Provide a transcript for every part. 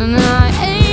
And I ain't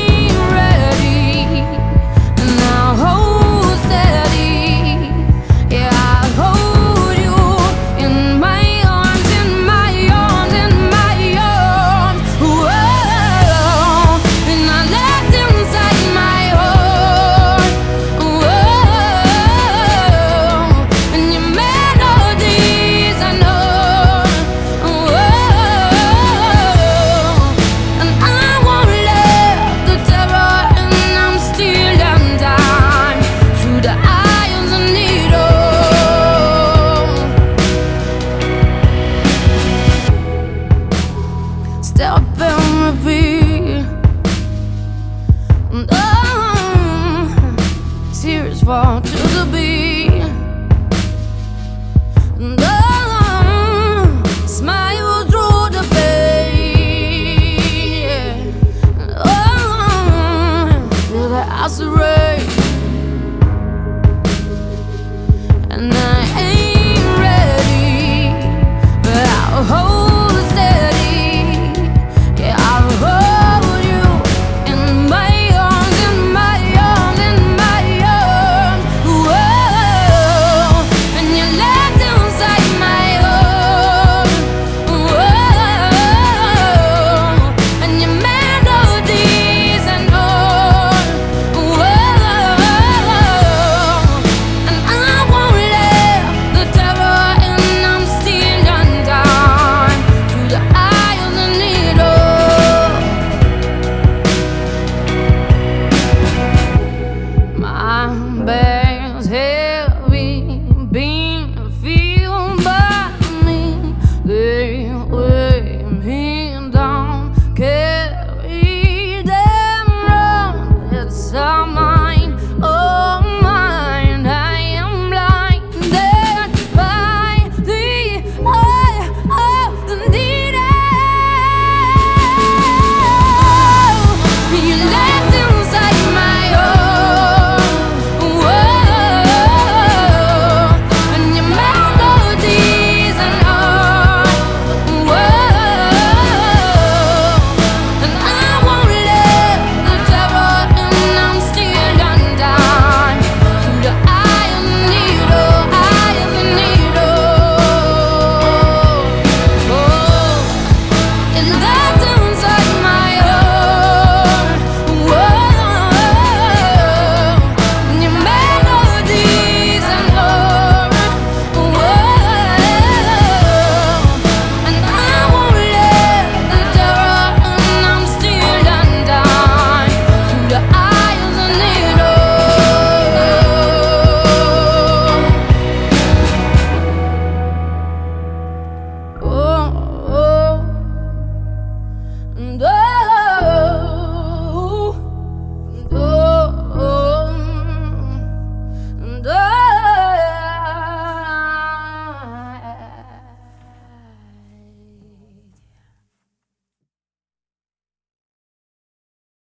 oh, tears fall to the beat. Oh, smile through the pain. Oh, feel the ulcerate. And I ain't ready, but I'll hold.